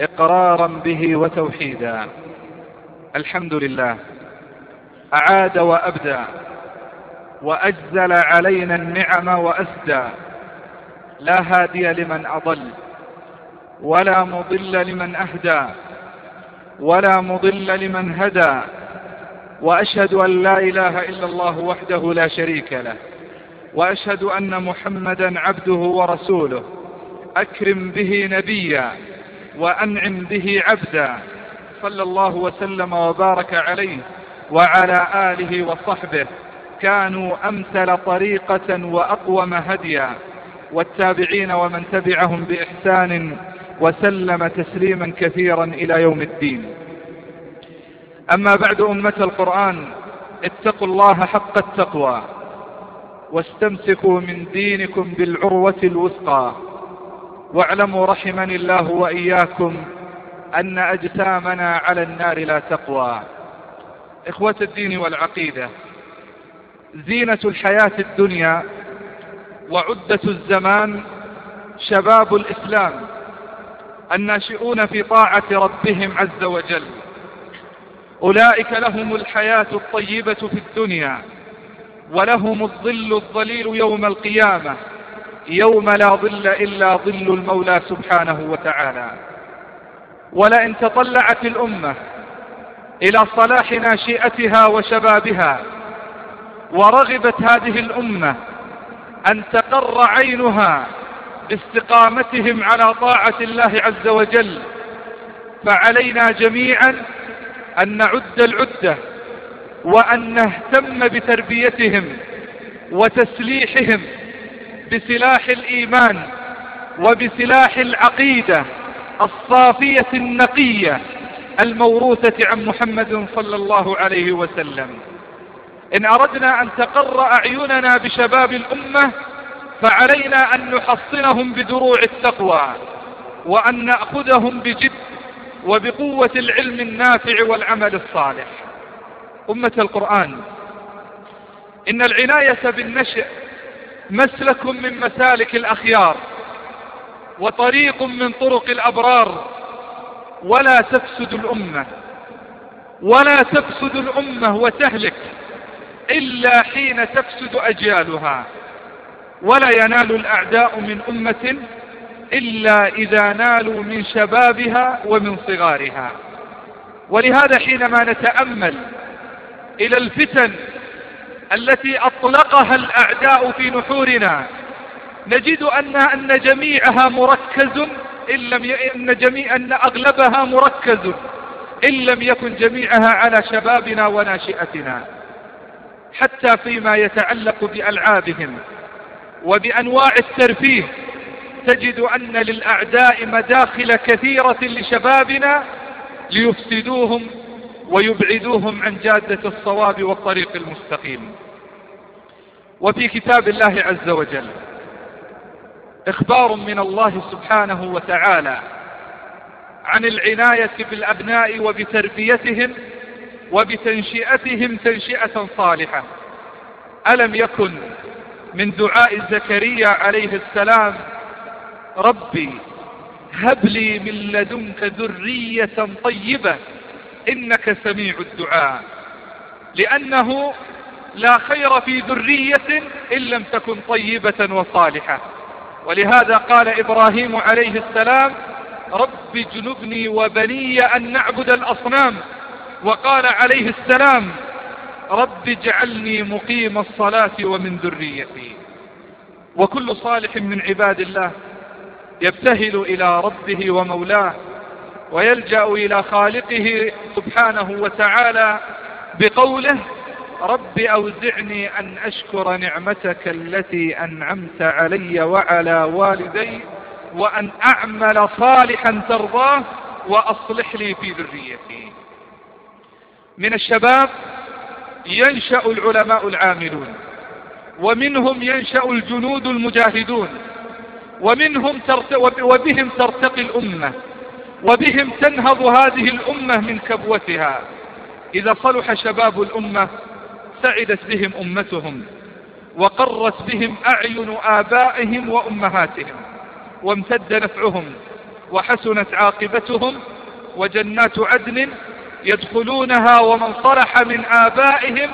إقرارا به وتوحيدا. الحمد لله. أعاد وأبدى. وأجزل علينا النعم وأسدى. لا هادي لمن أضل. ولا مضل لمن أهدى. ولا مضل لمن هدى. وأشهد أن لا إله إلا الله وحده لا شريك له. وأشهد أن محمدا عبده ورسوله. أكرم به نبيا. وأنعم به عبدا صلى الله وسلم وبارك عليه وعلى آله وصحبه. كانوا أمثل طريقة وأقوم هديا والتابعين ومن تبعهم بإحسان وسلم تسليما كثيرا إلى يوم الدين. أما بعد أمة القرآن اتقوا الله حق التقوى واستمسكوا من دينكم بالعروة الوثقى. واعلموا رحمني الله وإياكم أن أجسامنا على النار لا تقوى. إخوة الدين والعقيدة زينة الحياة الدنيا وعدة الزمان شباب الإسلام الناشئون في طاعة ربهم عز وجل. أولئك لهم الحياة الطيبة في الدنيا ولهم الظل الظليل يوم القيامة. يوم لا ظل إلا ظل المولى سبحانه وتعالى. ولئن تطلعت الأمة إلى صلاح ناشئتها وشبابها ورغبت هذه الأمة أن تقر عينها باستقامتهم على طاعة الله عز وجل فعلينا جميعا أن نعد العدة وأن نهتم بتربيتهم وتسليحهم بسلاح الإيمان وبسلاح العقيدة الصافية النقية الموروثة عن محمد صلى الله عليه وسلم. إن أردنا أن تقر أعيننا بشباب الأمة فعلينا أن نحصنهم بدروع التقوى وأن نأخذهم بجد وبقوة العلم النافع والعمل الصالح. أمة القرآن إن العناية بالنشء مسلك من مسالك الأخيار وطريق من طرق الأبرار ولا تفسد الأمة ولا تفسد الأمة وتهلك إلا حين تفسد أجيالها ولا ينال الأعداء من أمة إلا إذا نالوا من شبابها ومن صغارها. ولهذا حينما نتأمل إلى الفتن التي أطلقها الأعداء في نحورنا. نجد أن أن جميعها مركز إن لم ي... أن جميع أن أغلبها مركز إن لم يكن جميعها على شبابنا وناشئتنا. حتى فيما يتعلق بألعابهم وبأنواع الترفيه تجد أن للأعداء مداخل كثيرة لشبابنا ليفسدوهم ويبعدوهم عن جادة الصواب والطريق المستقيم. وفي كتاب الله عز وجل إخبار من الله سبحانه وتعالى عن العناية بالأبناء وبتربيتهم وبتنشئتهم تنشئة صالحة. ألم يكن من دعاء زكريا عليه السلام ربي هب لي من لدنك ذرية طيبة إنك سميع الدعاء. لأنه لا خير في ذرية إن لم تكن طيبة وصالحة. ولهذا قال إبراهيم عليه السلام رب اجنبني وبني أن نعبد الأصنام. وقال عليه السلام رب اجعلني مقيم الصلاة ومن ذريتي. وكل صالح من عباد الله يبتهل إلى ربه ومولاه ويلجأ إلى خالقه سبحانه وتعالى بقوله رب أوزعني أن أشكر نعمتك التي أنعمت علي وعلى والدي وأن أعمل صالحا ترضاه وأصلح لي في ذريتي. من الشباب ينشأ العلماء العاملون ومنهم ينشأ الجنود المجاهدون ومنهم ترت... وبهم ترتقي الأمة. وبهم تنهض هذه الأمة من كبوتها. إذا صلح شباب الأمة سعدت بهم أمتهم وقرت بهم أعين آبائهم وأمهاتهم وامتد نفعهم وحسنت عاقبتهم وجنات عدن يدخلونها ومن صلح من آبائهم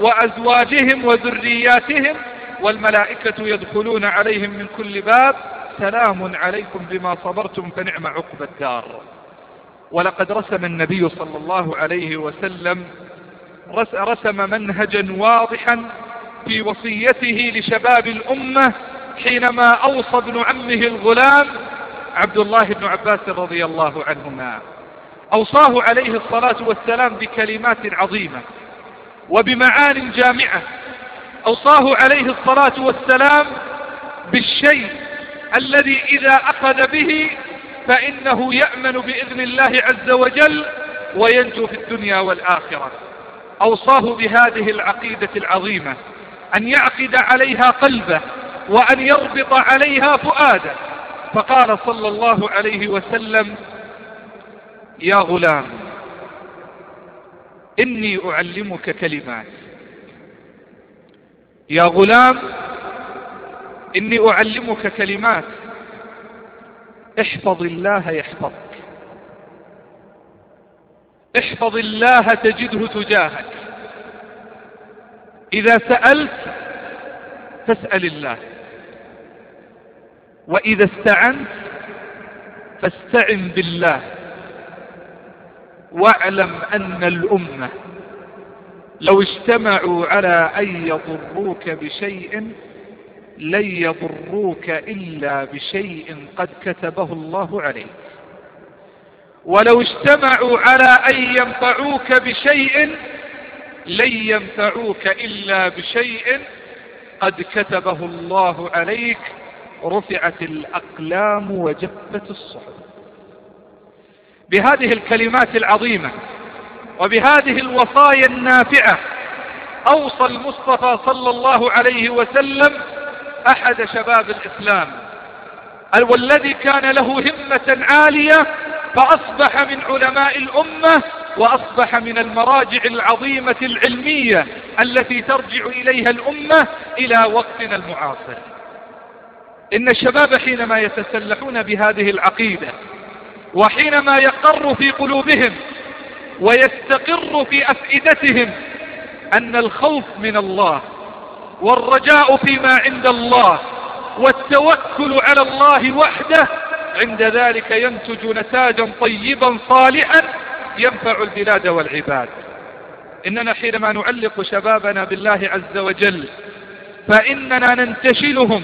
وأزواجهم وذرياتهم والملائكة يدخلون عليهم من كل باب سلام عليكم بما صبرتم فنعم عقب الدار. ولقد رسم النبي صلى الله عليه وسلم رسم منهجا واضحا في وصيته لشباب الأمة حينما أوصى ابن عمه الغلام عبد الله بن عباس رضي الله عنهما. أوصاه عليه الصلاة والسلام بكلمات عظيمة وبمعان جامعة. أوصاه عليه الصلاة والسلام بالشيء الذي إذا أخذ به فإنه يأمن بإذن الله عز وجل وينجو في الدنيا والآخرة. أوصاه بهذه العقيدة العظيمة أن يعقد عليها قلبه وأن يربط عليها فؤاده. فقال صلى الله عليه وسلم يا غلام إني أعلمك كلمات. يا غلام إني أعلمك كلمات. احفظ الله يحفظك. احفظ الله تجده تجاهك. إذا سألت فاسأل الله. وإذا استعنت فاستعن بالله. واعلم أن الأمة لو اجتمعوا على أن يضروك بشيء لن يضروك إلا بشيء قد كتبه الله عليك. ولو اجتمعوا على أن ينفعوك بشيء لن ينفعوك إلا بشيء قد كتبه الله عليك. رفعت الأقلام وجفت الصحف. بهذه الكلمات العظيمة وبهذه الوصايا النافعة أوصى المصطفى صلى الله عليه وسلم أحد شباب الإسلام والذي كان له همة عالية فأصبح من علماء الأمة وأصبح من المراجع العظيمة العلمية التي ترجع إليها الأمة إلى وقتنا المعاصر. إن الشباب حينما يتسلحون بهذه العقيدة وحينما يقر في قلوبهم ويستقر في أفئدتهم أن الخوف من الله والرجاء فيما عند الله والتوكل على الله وحده عند ذلك ينتج نتاجا طيبا صالحا ينفع البلاد والعباد. إننا حينما نعلق شبابنا بالله عز وجل فإننا ننتشلهم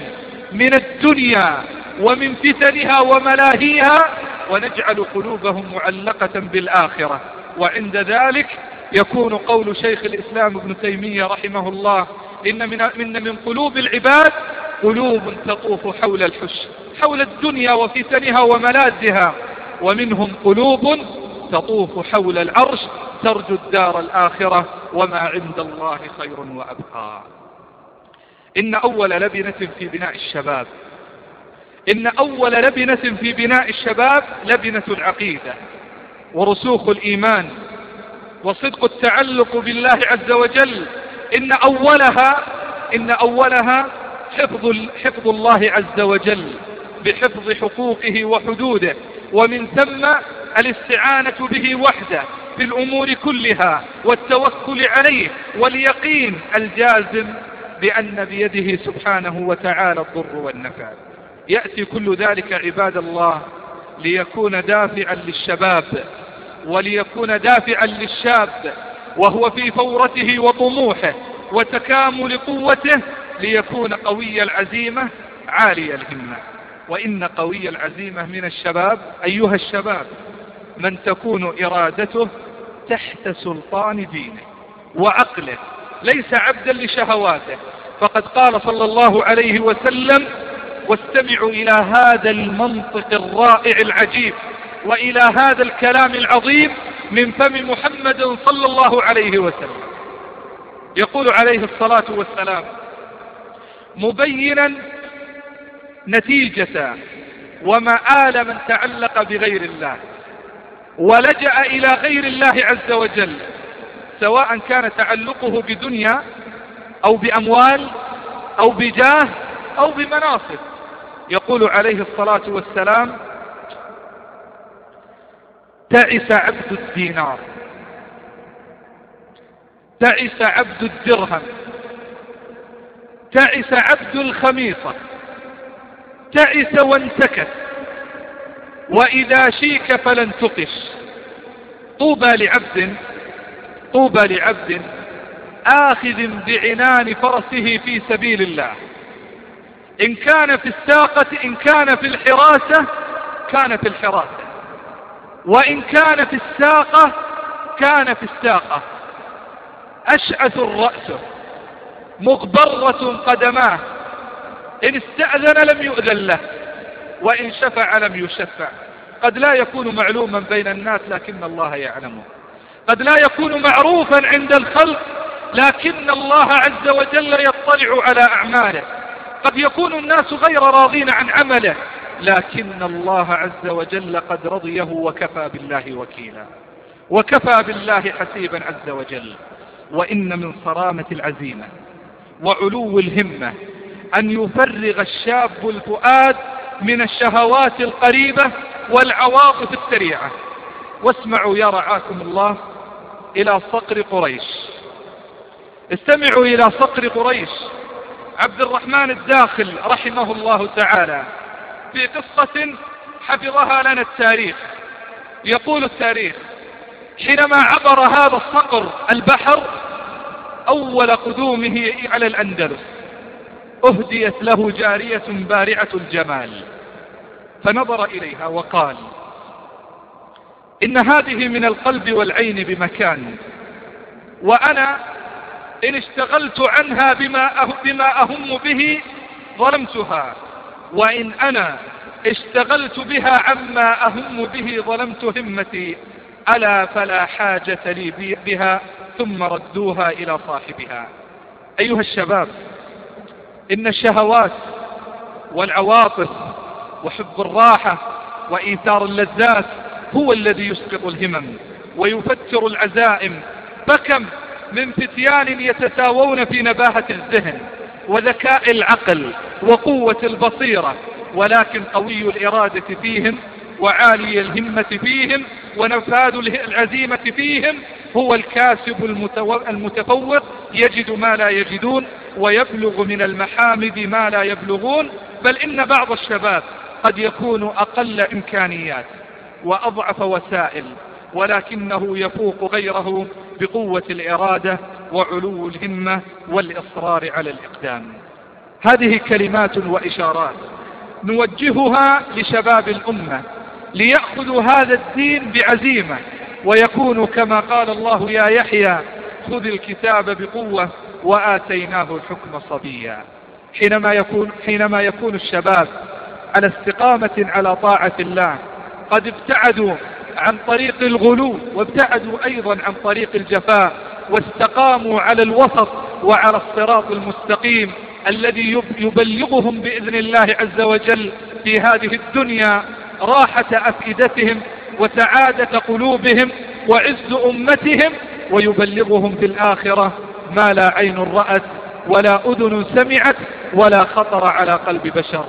من الدنيا ومن فتنها وملاهيها ونجعل قلوبهم معلقة بالآخرة. وعند ذلك يكون قول شيخ الإسلام ابن تيمية رحمه الله إن من, من, من قلوب العباد قلوب تطوف حول الحش حول الدنيا وفتنها وملاذها ومنهم قلوب تطوف حول العرش ترجو الدار الآخرة وما عند الله خير وأبقى. إن أول لبنة في بناء الشباب إن أول لبنة في بناء الشباب لبنة العقيدة ورسوخ الإيمان وصدق التعلق بالله عز وجل إن أولها إن أولها حفظ حفظ الله عز وجل بحفظ حقوقه وحدوده ومن ثم الاستعانة به وحده في الأمور كلها والتوكل عليه واليقين الجازم بأن بيده سبحانه وتعالى الضر والنفع. يأتي كل ذلك عباد الله ليكون دافعا للشباب وليكون دافعا للشاب وهو في فورته وطموحه وتكامل قوته ليكون قوي العزيمة عالي الهمة. وإن قوي العزيمة من الشباب أيها الشباب من تكون إرادته تحت سلطان دينه وعقله ليس عبدا لشهواته. فقد قال صلى الله عليه وسلم واستمعوا إلى هذا المنطق الرائع العجيب وإلى هذا الكلام العظيم من فم محمد صلى الله عليه وسلم. يقول عليه الصلاة والسلام مبينا نتيجة ومآل من تعلق بغير الله ولجأ إلى غير الله عز وجل سواء كان تعلقه بدنيا أو بأموال أو بجاه أو بمناصب. يقول عليه الصلاة والسلام تعس عبد الدينار. تعس عبد الدرهم. تعس عبد الخميصة. تعس وانتكت وإذا شيك فلن تقش طوبى لعبد طوبى لعبد. آخذ بعنان فرسه في سبيل الله. إن كان في الساقة إن كان في الحراسة كان في الحراسة. وإن كان في الساقة كان في الساقة. أشعث الرأس مغبرة قدماه. إن استأذن لم يؤذن له وإن شفع لم يشفع. قد لا يكون معلوما بين الناس لكن الله يعلمه. قد لا يكون معروفا عند الخلق لكن الله عز وجل يطلع على أعماله. قد يكون الناس غير راضين عن عمله. لكن الله عز وجل قد رضيه وكفى بالله وكيلا. وكفى بالله حسيبا عز وجل. وإن من صرامة العزيمة وعلو الهمة أن يفرغ الشاب الفؤاد من الشهوات القريبة والعواطف السريعة. واسمعوا يا رعاكم الله إلى صقر قريش. استمعوا إلى صقر قريش. عبد الرحمن الداخل رحمه الله تعالى. في قصة حفظها لنا التاريخ. يقول التاريخ حينما عبر هذا الصقر البحر أول قدومه على الأندلس أهديت له جارية بارعة الجمال فنظر إليها وقال إن هذه من القلب والعين بمكان وأنا إن اشتغلت عنها بما, أه أهم به ظلمتها. وإن أنا اشتغلت بها عما أهم به ظلمت همتي ألا فلا حاجة لي بها ثم ردوها إلى صاحبها. أيها الشباب إن الشهوات والعواطف وحب الراحة وإيثار اللذات هو الذي يسقط الهمم ويفتر العزائم فكم من فتيان يتساوون في نباهة الذهن. وذكاء العقل وقوة البصيرة ولكن قوي الإرادة فيهم وعالي الهمة فيهم ونفاذ العزيمة فيهم هو الكاسب المتفوق يجد ما لا يجدون ويبلغ من المحامد ما لا يبلغون بل إن بعض الشباب قد يكون أقل إمكانيات وأضعف وسائل ولكنه يفوق غيره بقوة الإرادة وعلو الهمة والإصرار على الإقدام. هذه كلمات وإشارات نوجهها لشباب الأمة ليأخذوا هذا الدين بعزيمة ويكونوا كما قال الله يا يحيى خذ الكتاب بقوة وآتيناه الحكم صبيا. حينما يكون, حينما يكون الشباب على استقامة على طاعة الله قد ابتعدوا عن طريق الغلو وابتعدوا أيضا عن طريق الجفاء واستقاموا على الوسط وعلى الصراط المستقيم الذي يبلغهم بإذن الله عز وجل في هذه الدنيا راحة أفئدتهم وسعادة قلوبهم وعز أمتهم ويبلغهم في الآخرة ما لا عين رأت ولا أذن سمعت ولا خطر على قلب بشر.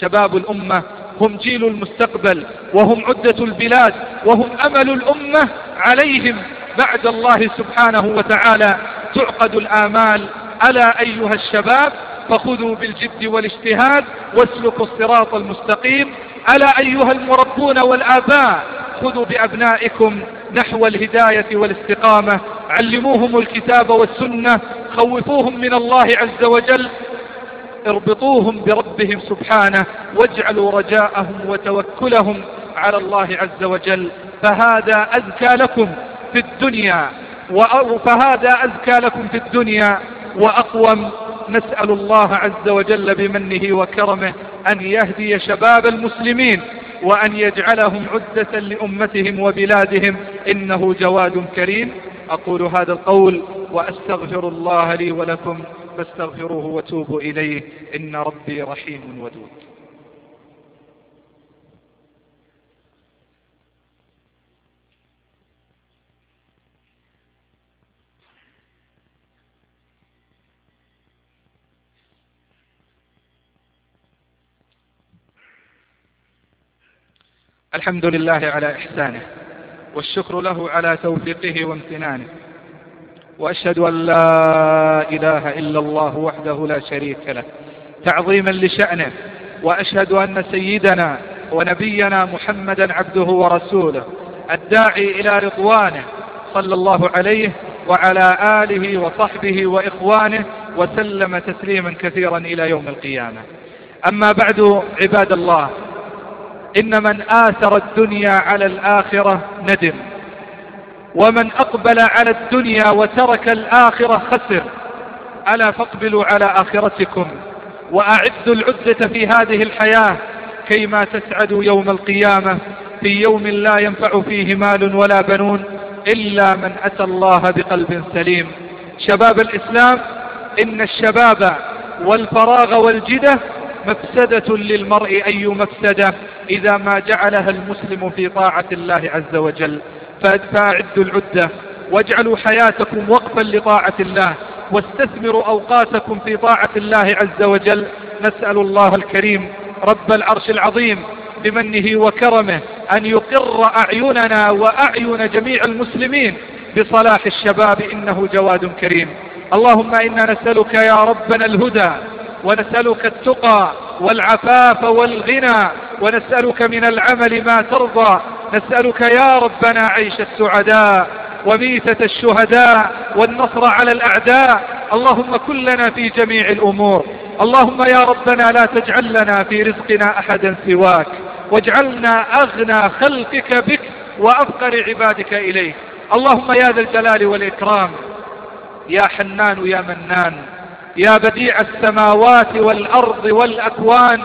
شباب الأمة هم جيل المستقبل وهم عدة البلاد وهم أمل الأمة عليهم بعد الله سبحانه وتعالى تعقد الآمال. ألا أيها الشباب فخذوا بالجد والاجتهاد واسلكوا الصراط المستقيم. ألا أيها المربون والآباء خذوا بأبنائكم نحو الهداية والاستقامة. علموهم الكتاب والسنة خوفوهم من الله عز وجل. اربطوهم بربهم سبحانه واجعلوا رجاءهم وتوكلهم على الله عز وجل. فهذا أزكى لكم. في الدنيا فهذا أزكى لكم في الدنيا وأقوم. نسأل الله عز وجل بمنه وكرمه أن يهدي شباب المسلمين وأن يجعلهم عدة لأمتهم وبلادهم. إنه جواد كريم. أقول هذا القول وأستغفر الله لي ولكم فاستغفروه وتوبوا إليه. إن ربي رحيم ودود. الحمد لله على إحسانه والشكر له على توفيقه وامتنانه وأشهد أن لا إله إلا الله وحده لا شريك له تعظيما لشأنه وأشهد أن سيدنا ونبينا محمدا عبده ورسوله الداعي إلى رضوانه صلى الله عليه وعلى آله وصحبه وإخوانه وسلم تسليما كثيرا إلى يوم القيامة. أما بعد عباد الله إن من آثر الدنيا على الآخرة ندم. ومن أقبل على الدنيا وترك الآخرة خسر. ألا فاقبلوا على آخرتكم وأعدوا العدة في هذه الحياة كيما تسعدوا يوم القيامة في يوم لا ينفع فيه مال ولا بنون إلا من أتى الله بقلب سليم. شباب الإسلام إن الشباب والفراغ والجدة مفسدة للمرء أي مفسدة إذا ما جعلها المسلم في طاعة الله عز وجل. فأعدوا العدة واجعلوا حياتكم وقفا لطاعة الله واستثمروا أوقاتكم في طاعة الله عز وجل. نسأل الله الكريم رب العرش العظيم بمنه وكرمه أن يقر أعيننا وأعين جميع المسلمين بصلاح الشباب إنه جواد كريم. اللهم إنا نسألك يا ربنا الهدى ونسألك التقى والعفاف والغنى ونسألك من العمل ما ترضى نسألك يا ربنا عيش السعداء وميتة الشهداء والنصر على الأعداء. اللهم كلنا في جميع الأمور. اللهم يا ربنا لا تجعل لنا في رزقنا أحدا سواك. واجعلنا أغنى خلقك بك وأفقر عبادك إليك. اللهم يا ذا الجلال والإكرام يا حنان يا منان يا بديع السماوات والأرض والأكوان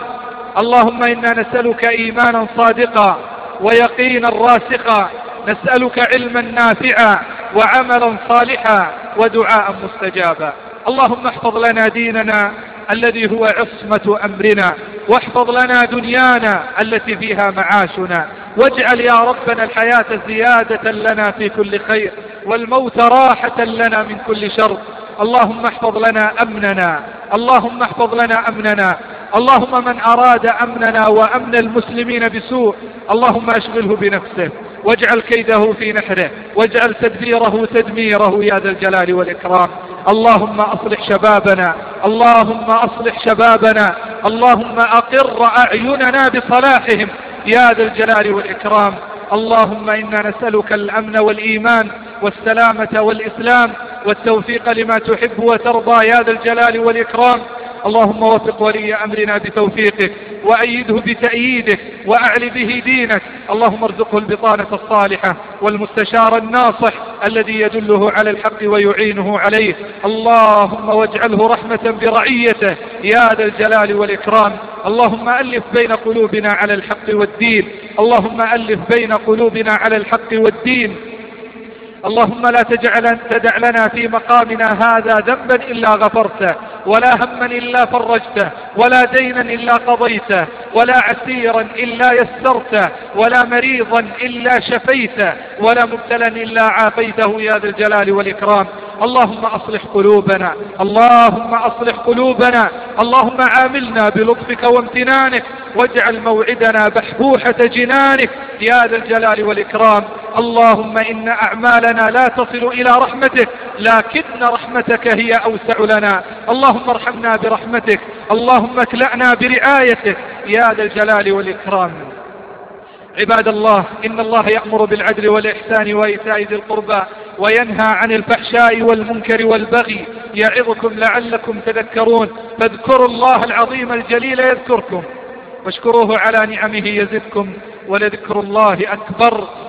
اللهم إنا نسألك إيمانا صادقا ويقينا راسخا نسألك علما نافعا وعملا صالحا ودعاء مستجابا. اللهم احفظ لنا ديننا الذي هو عصمة أمرنا واحفظ لنا دنيانا التي فيها معاشنا واجعل يا ربنا الحياة زيادة لنا في كل خير والموت راحة لنا من كل شر. اللهم احفظ لنا أمننا اللهم احفظ لنا أمننا اللهم من أراد أمننا وأمن المسلمين بسوء اللهم أشغله بنفسه واجعل كيده في نحره واجعل تدبيره تدميره يا ذا الجلال والإكرام. اللهم أصلح شبابنا اللهم أصلح شبابنا اللهم أقر أعيننا بصلاحهم يا ذا الجلال والإكرام. اللهم إنا نسألك الأمن والإيمان والسلامة والإسلام والتوفيق لما تحب وترضى يا ذا الجلال والإكرام. اللهم وفق ولي أمرنا بتوفيقك وأيده بتأييدك وأعل به دينك. اللهم ارزقه البطانة الصالحة والمستشار الناصح الذي يدله على الحق ويعينه عليه. اللهم واجعله رحمة برعيته يا ذا الجلال والإكرام. اللهم ألف بين قلوبنا على الحق والدين. اللهم ألف بين قلوبنا على الحق والدين. اللهم لا تجعل تدع لنا في مقامنا هذا ذنبا إلا غفرته ولا هما إلا فرجته ولا دينا إلا قضيته ولا عسيرا إلا يسرته ولا مريضا إلا شفيته ولا مبتلا إلا عافيته يا ذا الجلال والإكرام. اللهم أصلح قلوبنا اللهم أصلح قلوبنا اللهم عاملنا بلطفك وامتنانك واجعل موعدنا بحبوحة جنانك يا ذا الجلال والإكرام. اللهم إن أعمالنا لا تصل إلى رحمتك لكن رحمتك هي أوسع لنا. اللهم ارحمنا برحمتك اللهم اكلأنا برعايتك. يا ذا الجلال والإكرام. عباد الله إن الله يأمر بالعدل والإحسان وإيتاء ذي القربى وينهى عن الفحشاء والمنكر والبغي. يعظكم لعلكم تذكرون. فاذكروا الله العظيم الجليل يذكركم. واشكروه على نعمه يزدكم. ولذكر الله أكبر.